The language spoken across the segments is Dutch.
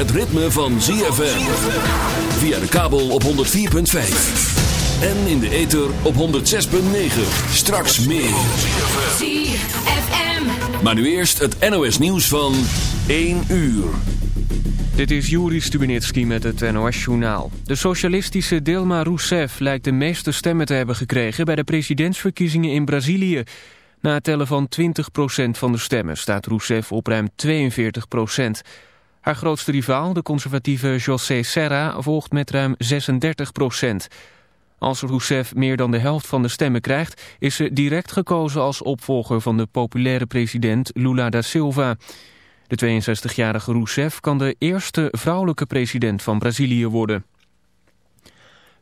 Het ritme van ZFM. Via de kabel op 104.5. En in de ether op 106.9. Straks meer. ZFM. Maar nu eerst het NOS nieuws van 1 uur. Dit is Juri Stubenitski met het NOS-journaal. De socialistische Dilma Rousseff lijkt de meeste stemmen te hebben gekregen... bij de presidentsverkiezingen in Brazilië. Na het tellen van 20% van de stemmen staat Rousseff op ruim 42%. Haar grootste rivaal, de conservatieve José Serra, volgt met ruim 36%. Als Rousseff meer dan de helft van de stemmen krijgt... is ze direct gekozen als opvolger van de populaire president Lula da Silva... De 62-jarige Rousseff kan de eerste vrouwelijke president van Brazilië worden.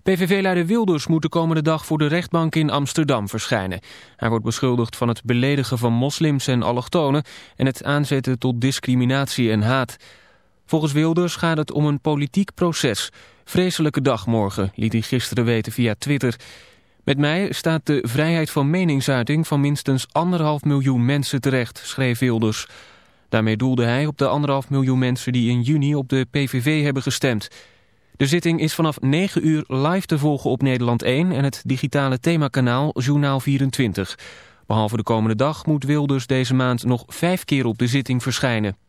PVV-leider Wilders moet de komende dag voor de rechtbank in Amsterdam verschijnen. Hij wordt beschuldigd van het beledigen van moslims en allochtonen... en het aanzetten tot discriminatie en haat. Volgens Wilders gaat het om een politiek proces. Vreselijke dag morgen, liet hij gisteren weten via Twitter... Met mij staat de vrijheid van meningsuiting van minstens anderhalf miljoen mensen terecht, schreef Wilders. Daarmee doelde hij op de anderhalf miljoen mensen die in juni op de PVV hebben gestemd. De zitting is vanaf 9 uur live te volgen op Nederland 1 en het digitale themakanaal Journaal 24. Behalve de komende dag moet Wilders deze maand nog vijf keer op de zitting verschijnen.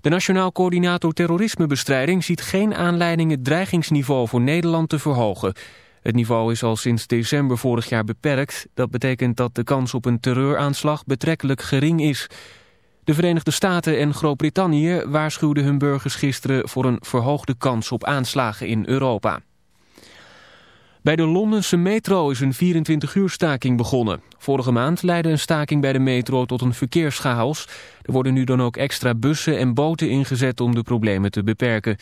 De Nationaal Coördinator Terrorismebestrijding ziet geen aanleiding het dreigingsniveau voor Nederland te verhogen. Het niveau is al sinds december vorig jaar beperkt. Dat betekent dat de kans op een terreuraanslag betrekkelijk gering is. De Verenigde Staten en Groot-Brittannië waarschuwden hun burgers gisteren voor een verhoogde kans op aanslagen in Europa. Bij de Londense metro is een 24-uur staking begonnen. Vorige maand leidde een staking bij de metro tot een verkeerschaos. Er worden nu dan ook extra bussen en boten ingezet om de problemen te beperken.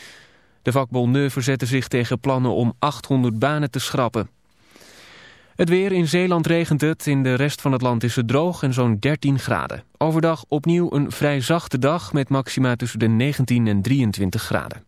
De vakbonden verzetten zich tegen plannen om 800 banen te schrappen. Het weer in Zeeland regent het, in de rest van het land is het droog en zo'n 13 graden. Overdag opnieuw een vrij zachte dag met maxima tussen de 19 en 23 graden.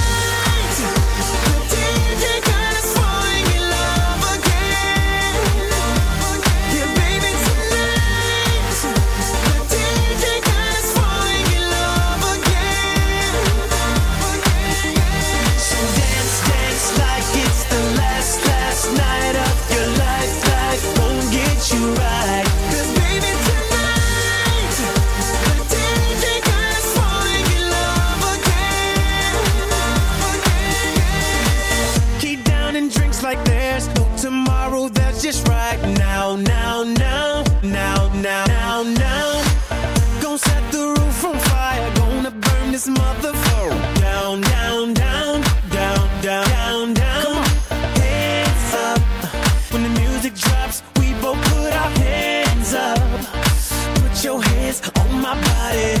my body.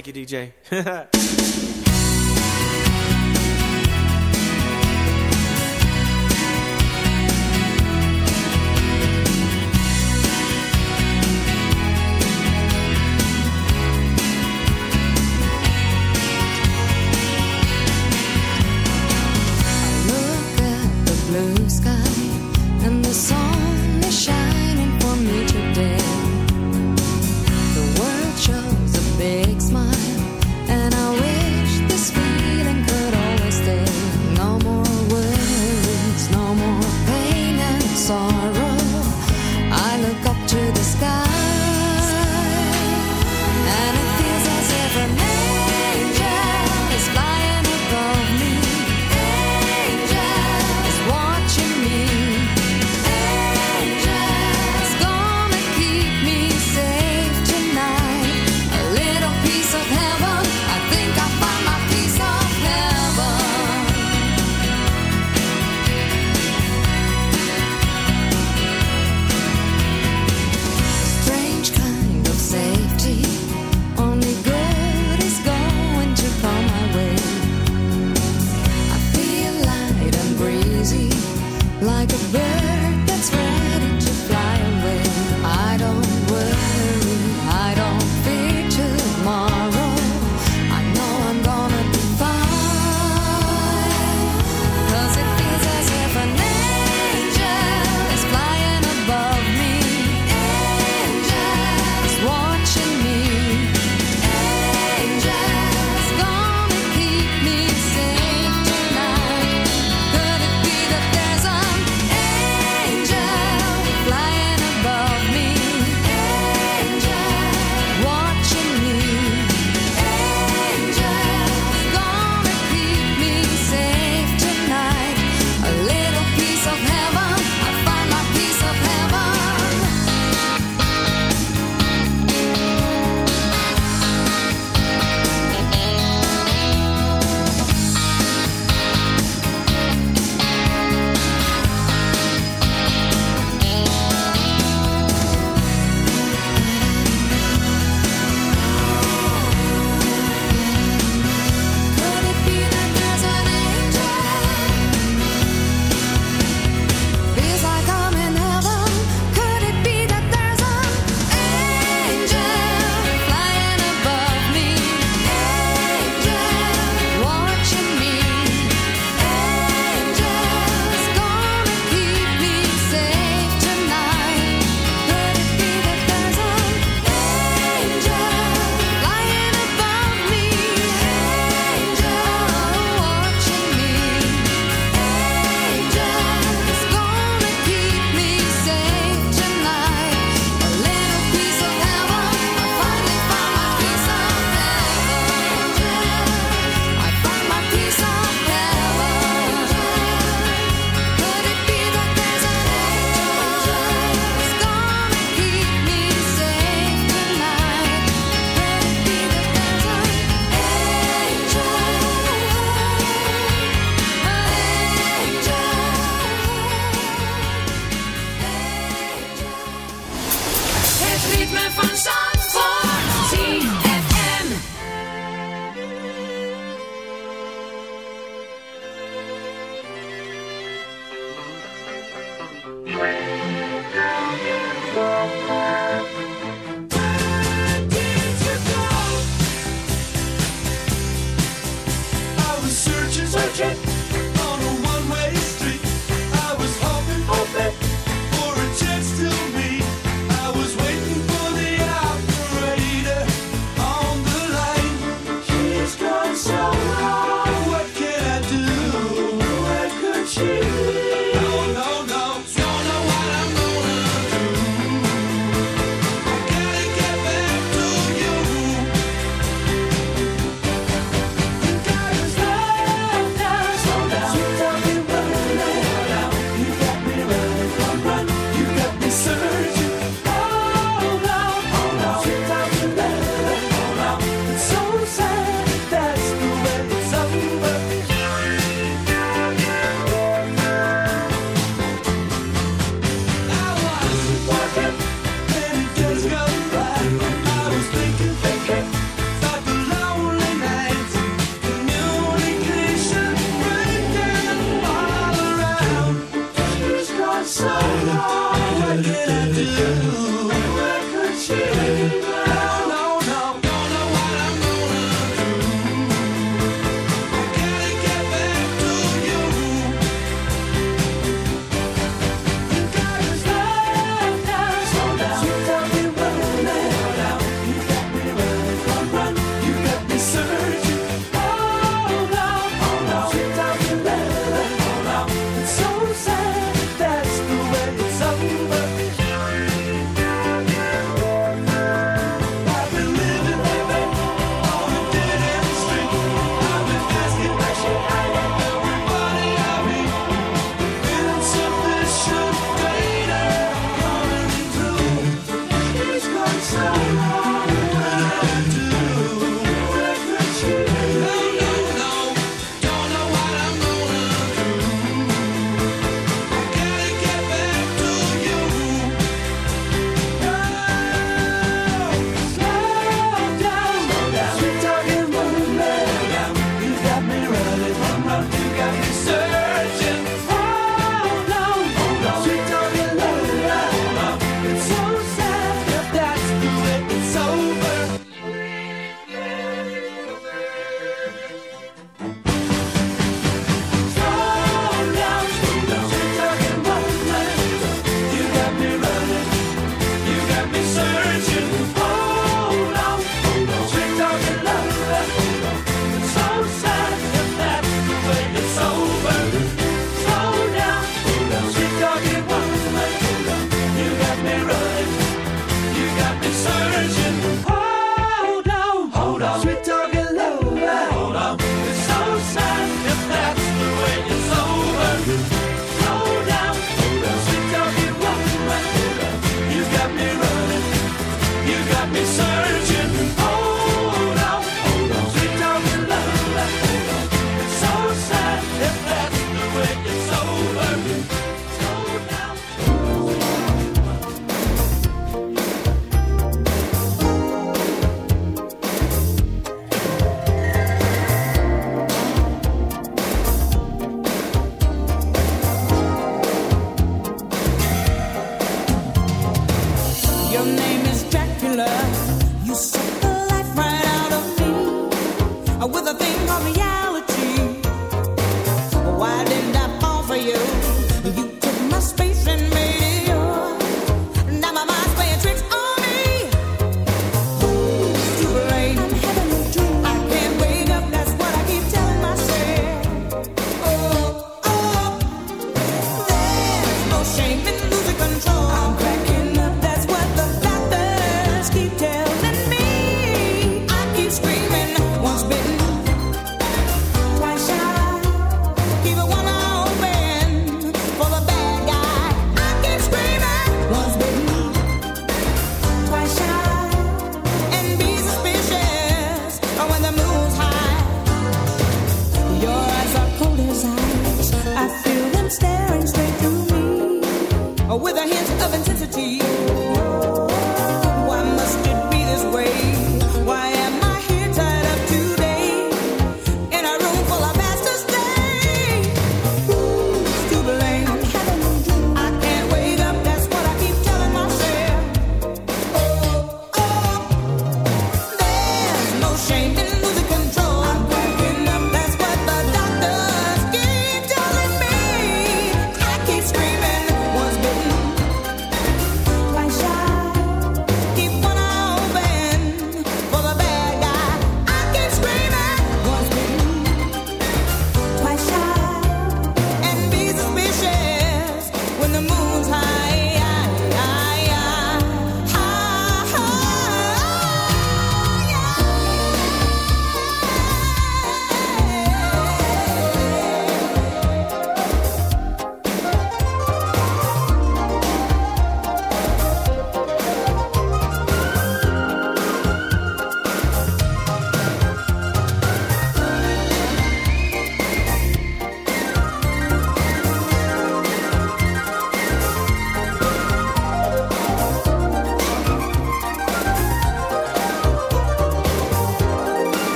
Thank you, DJ.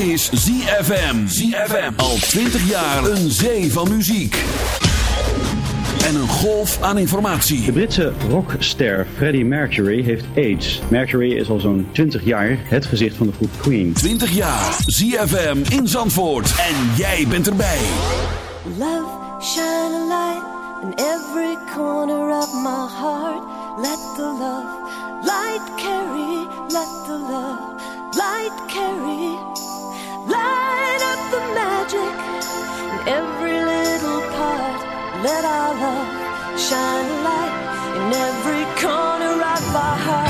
is ZFM. ZFM. Al 20 jaar een zee van muziek. En een golf aan informatie. De Britse rockster Freddie Mercury heeft AIDS. Mercury is al zo'n 20 jaar het gezicht van de groep Queen. 20 jaar. ZFM in Zandvoort. En jij bent erbij. Love, shine a light in every corner of my heart. Let the love light carry, let the love light carry. Light up the magic in every little part. Let our love shine a light in every corner of our hearts.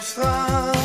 op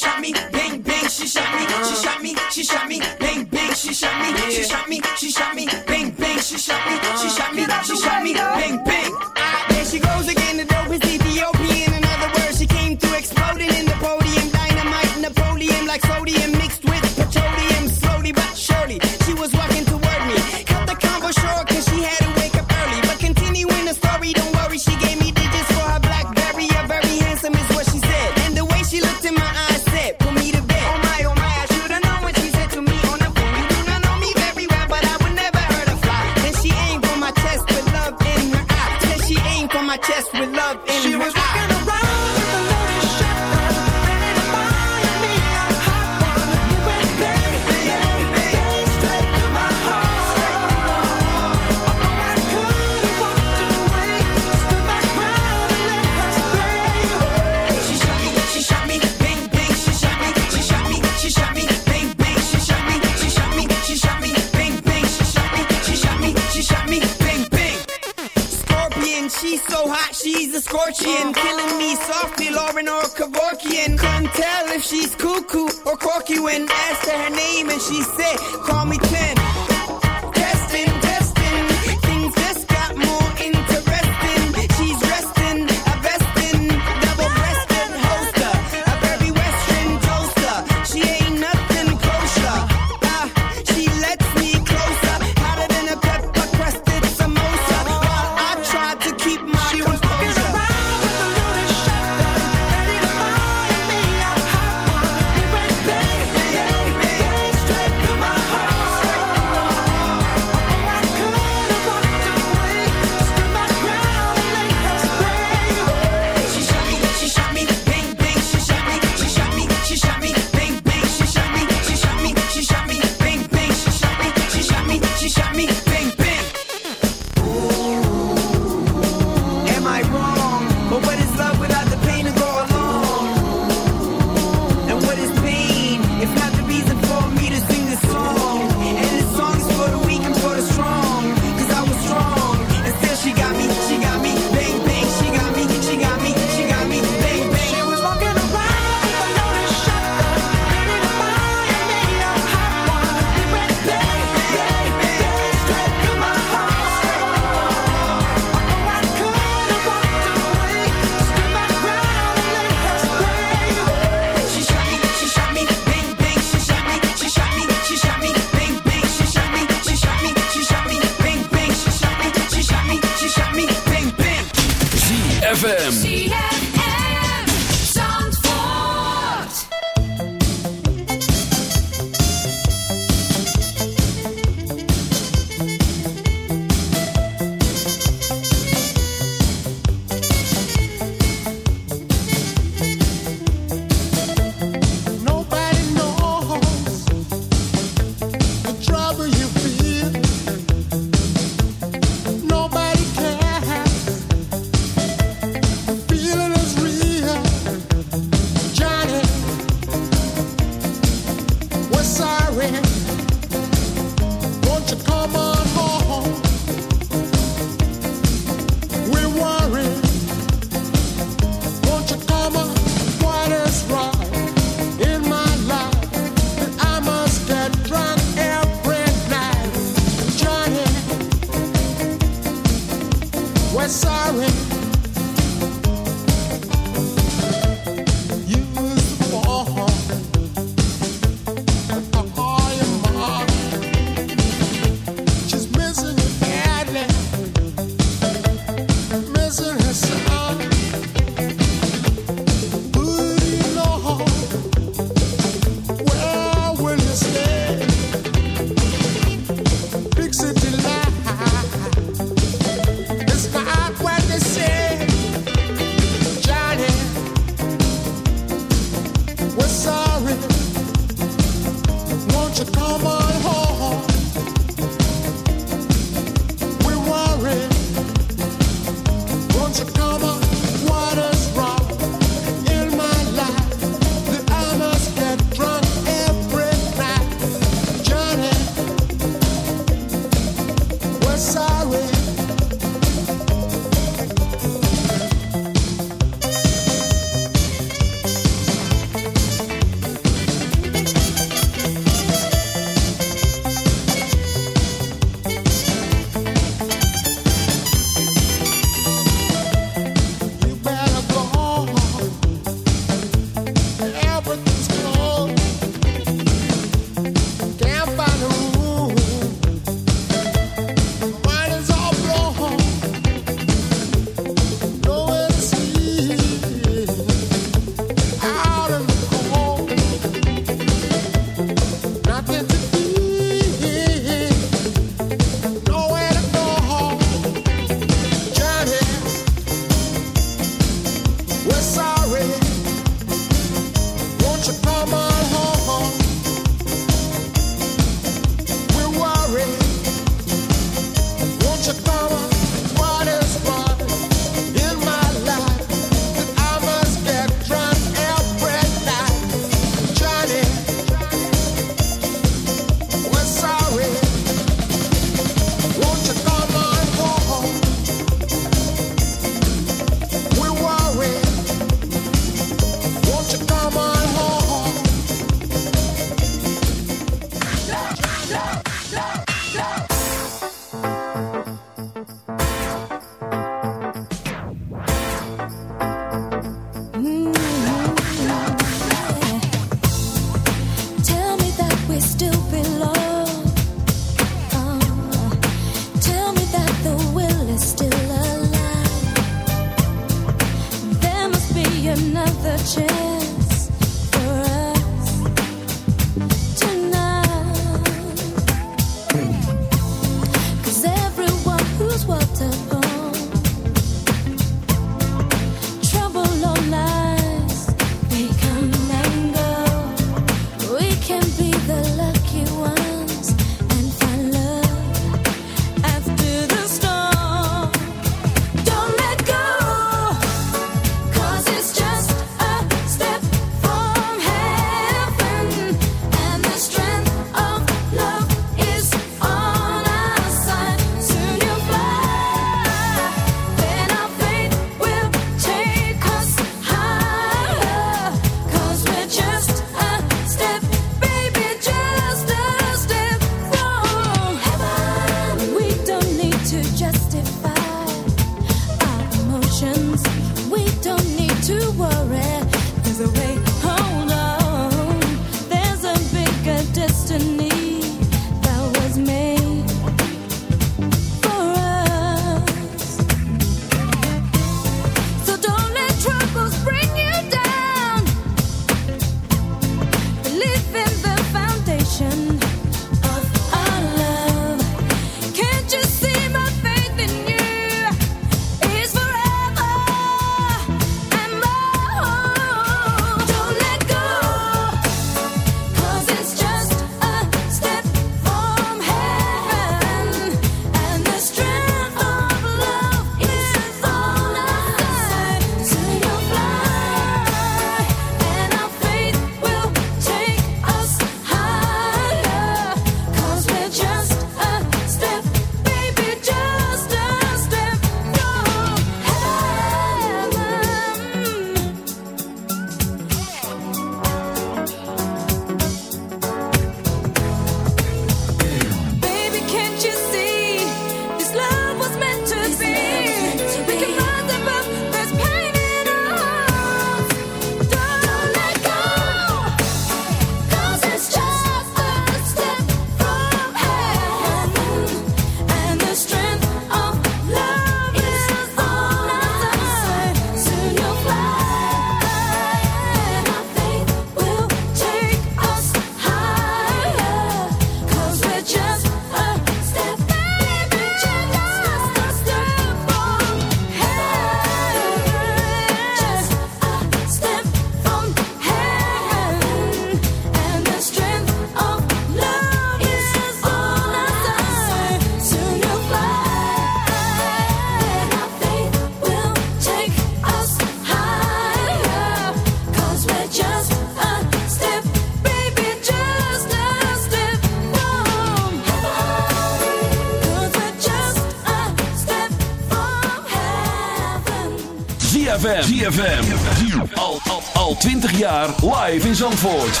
ZFM. Al, al, al 20 jaar live in Zandvoort.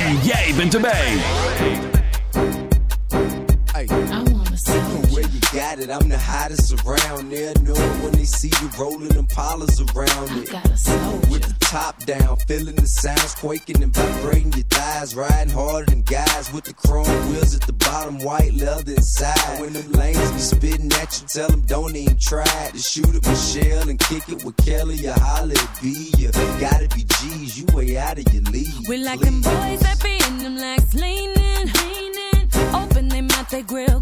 En jij bent erbij. Where you got it, I'm the hottest around there. Know it when they see you rolling them pollas around it. With the top down, feeling the sounds quaking and vibrating your thighs. Riding harder than guys with the chrome wheels at the bottom, white leather inside. When them lanes be spitting at you, tell them don't even try to shoot at Michelle and kick it with Kelly or holla at B. You gotta be G's, you way out of your league. We like them boys that be in them legs leaning, leaning. Open them mouth, they grill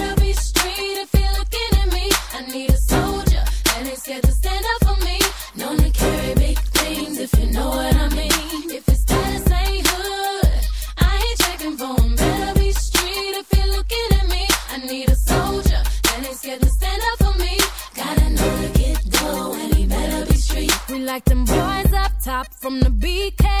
from the BK.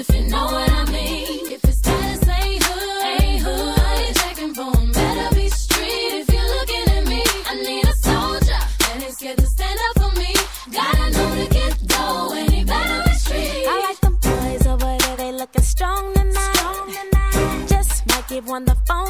if you know what I mean. If his status ain't hood, ain't hood, ain't checking for him. Better be street if you're looking at me. I need a soldier that ain't scared to stand up for me. Gotta know to get dough and he better be street. I like them boys over there, they looking strong tonight. Just might give one the phone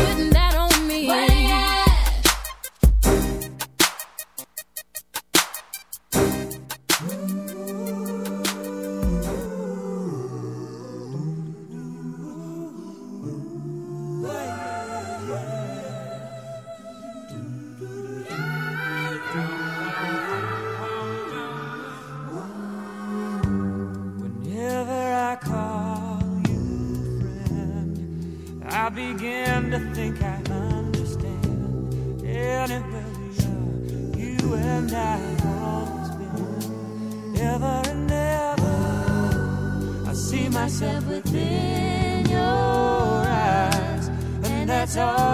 see within your eyes, and that's all